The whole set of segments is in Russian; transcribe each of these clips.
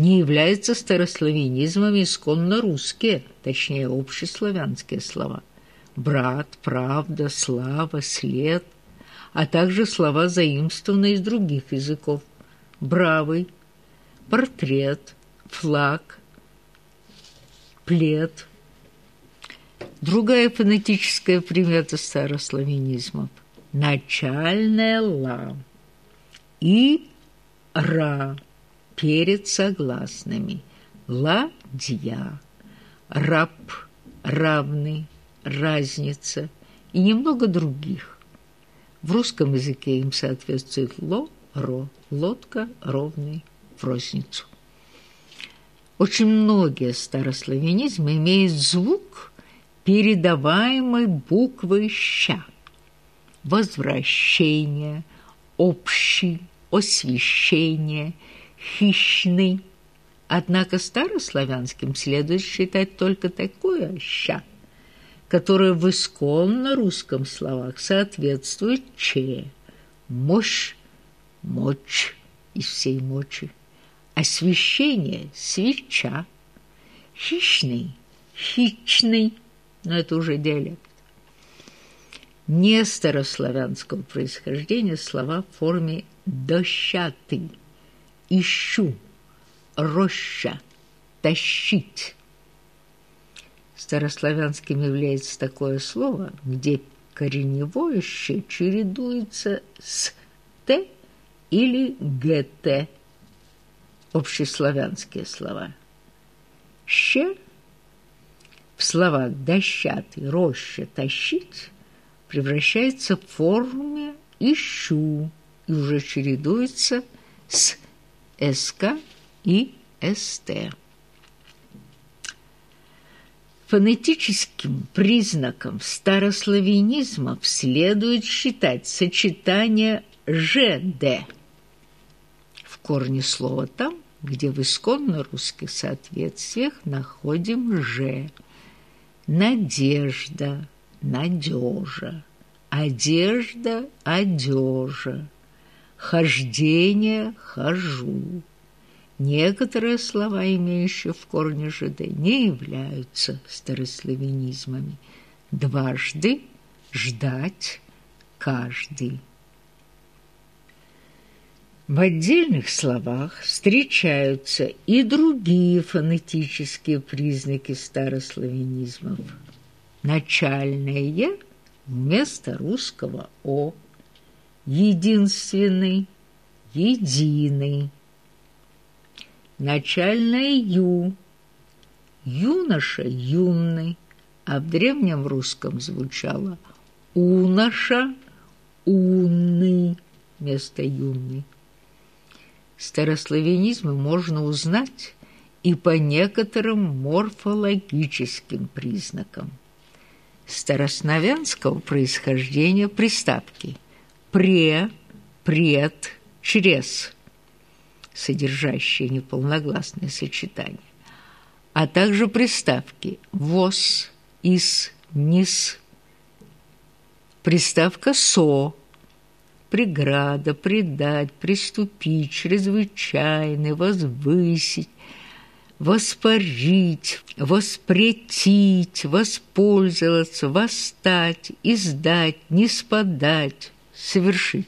не являются старославянизмами исконно русские, точнее общеславянские слова. Брат, правда, слава, след, а также слова, заимствованные из других языков. Бравый, портрет, флаг, плед. Другая фонетическая примета старославянизмов – начальная «ла» и «ра» перед согласными. Ладья, раб, равный, разница и немного других. В русском языке им соответствует ло, ро, лодка, ровный, в розницу. Очень многие старославянизмы имеют звук передаваемой буквы «ща». Возвращение, общий, освещение – хищный. Однако старославянским следует считать только такое «ща», которое в исконно русском словах соответствует «че» – мощь, мочь из всей мочи, освещение – свеча, хищный – хищный, но это уже диалект. Не старославянского происхождения слова в форме «дощатый», ищу, роща, тащить. Старославянским является такое слово, где кореневое «щ» чередуется с «т» или «гт» – общеславянские слова. «Щ» в словах «дощатый», «роща», «тащить» превращается в форме «ищу» и уже чередуется с СК и СТ. Фонетическим признаком старославянизмов следует считать сочетание «ЖД» в корне слова там, где в исконно русских соответствиях находим «ж». Надежда, надежа, одежда, одежа хождение хожу. Некоторые слова, имеющие в корне ЖД, не являются старославянизмами. Дважды ждать каждый. В отдельных словах встречаются и другие фонетические признаки старославянизмов. Начальное вместо русского «о» единственный, единый. Начальное «ю», юноша юный, а в древнем русском звучало уноша унный вместо юный. Старославянизмы можно узнать и по некоторым морфологическим признакам. Старославянского происхождения приставки – пре, пред, через, содержащие неполногласные сочетания, а также приставки «вос», «ис», «низ», приставка «со», преграда, предать, приступить, чрезвычайный, возвысить, воспарить, воспретить, воспользоваться, восстать, издать, не спадать, совершить.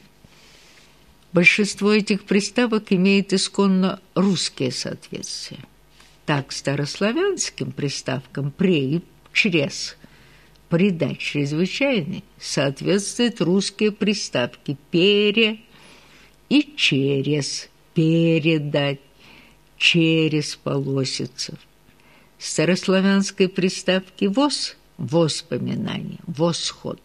Большинство этих приставок имеет исконно русские соответствия. Так старославянским приставкам «пре» и «через» «придать чрезвычайный» соответствуют русские приставки «пере» и «через» «передать», «через» полосицев. Старославянской приставки «воз» – «воспоминание», «восход»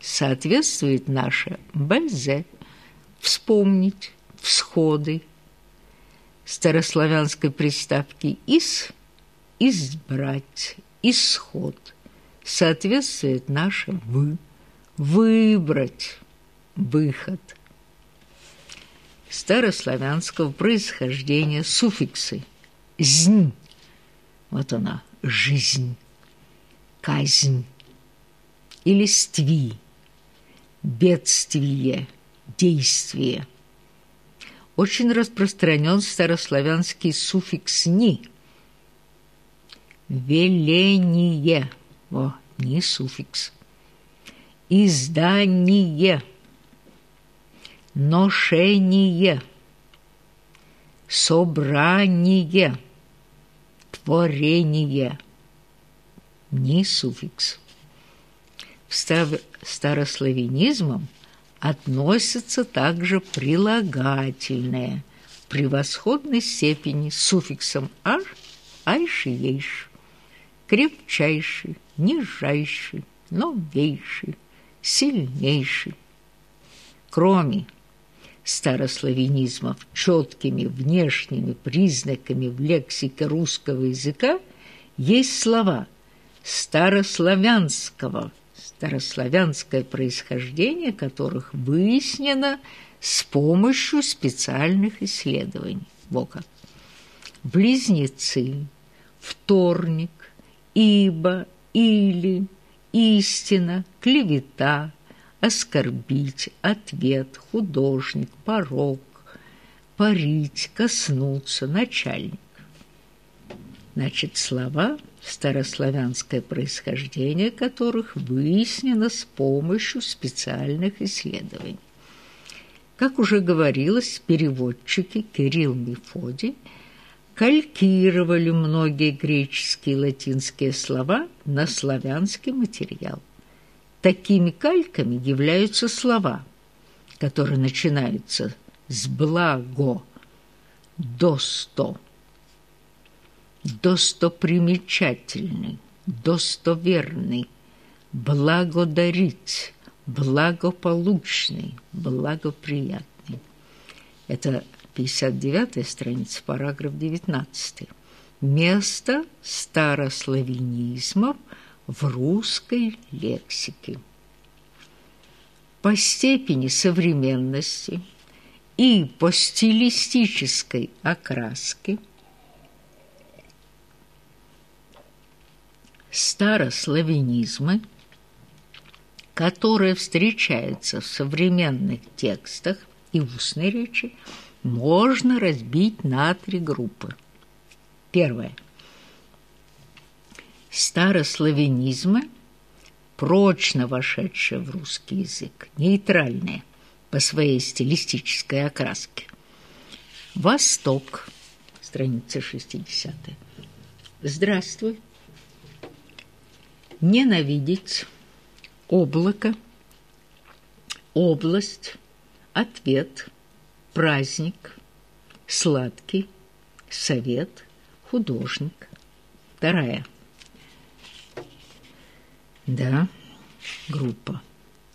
соответствует наше «бальзе» – вспомнить, всходы. Старославянской приставки «ис» – избрать, исход. Соответствует наше «вы» – выбрать, выход. Старославянского происхождения суффиксы «знь» – вот она, жизнь, казнь или «стви» бедствие, действие. очень распространен старославянский суффикс «ни». Веление. О, не суффикс. Издание. Ношение. Собрание. Творение. Не суффикс. Старославянизмом относятся также прилагательные в превосходной степени с суффиксом «аш» «айши» «ейш», крепчайший, нижайший, новейший, сильнейший. Кроме старославянизмов четкими внешними признаками в лексике русского языка есть слова старославянского старославянское происхождение которых выяснено с помощью специальных исследований. Во. Близнецы, вторник, ибо, или, истина, клевета, оскорбить, ответ, художник, порог, парить, коснуться, начальник. Значит, слова старославянское происхождение которых выяснено с помощью специальных исследований. Как уже говорилось, переводчики Кирилл Мефодий калькировали многие греческие и латинские слова на славянский материал. Такими кальками являются слова, которые начинаются с «благо», «досто», достопримечательный, достоверный, благодарить, благополучный, благоприятный. Это 59-я страница, параграф 19. Место старославянизмов в русской лексике. По степени современности и по стилистической окраске – старославянизмы, которые встречаются в современных текстах и устной речи, можно разбить на три группы. Первое. Старославянизмы, прочно вошедшие в русский язык, нейтральные по своей стилистической окраске. Восток, страница 60. Здравствуй ненавидеть, облако, область, ответ, праздник, сладкий, совет, художник. Вторая. Да, группа.